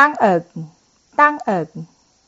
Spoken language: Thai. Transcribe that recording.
ตั้งเอิกตั้งเอิก